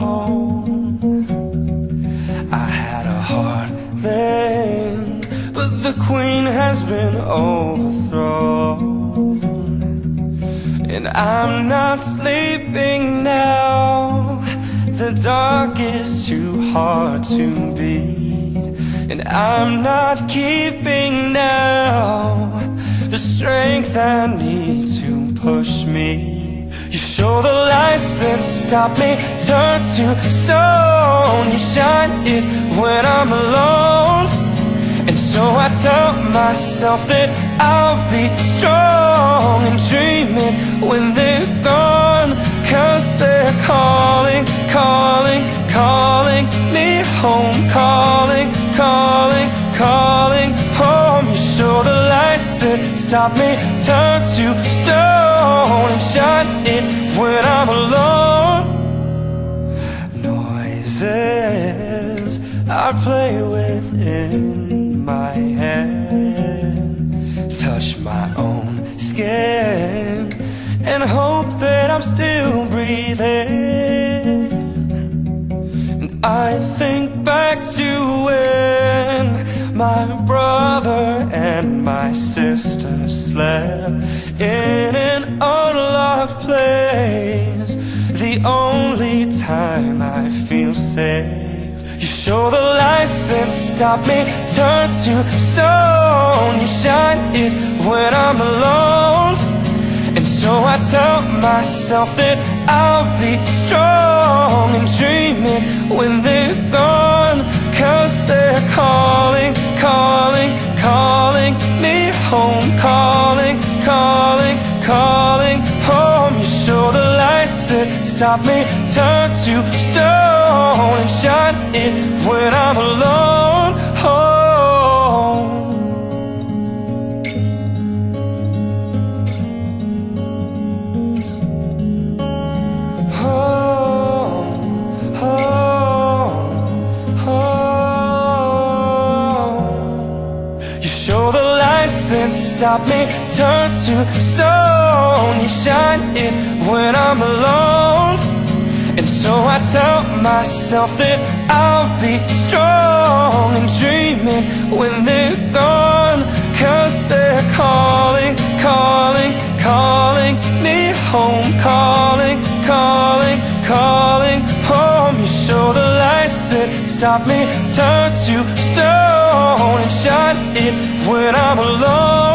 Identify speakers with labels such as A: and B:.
A: own. I had a heart then, but the queen has been overthrown. And I'm not sleeping now. The dark is too hard to beat. And I'm not keeping now the strength I need to push me. You show the lights that stop me Turn to stone. You shine it when I'm alone. And so I tell myself that I'll be strong And dreaming when they're gone. Cause they're calling, calling, calling me home Calling, calling, calling home. You show the lights that stop me Turn to stone shine it when I'm alone. Noises I play within my head. Touch my own skin And hope that I'm still breathing. And I think back to when My brother and my sister slept In an safe. You show the lights that stop me. Turn to stone. You shine it when I'm alone. And so I tell myself that I'll be strong And dreaming when they're gone. Cause they're calling, calling, calling me home. Calling, calling, calling home. You show the lights that stop me. Turn to show the lights that stop me, turn to stone. You shine it when I'm alone. And so I tell myself that I'll be strong and dreaming when they're gone. Cause they're calling, calling, calling me home. Calling, calling, calling home. You show the lights that stop me, turn to stone and shine it when I'm alone.